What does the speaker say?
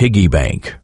piggy bank.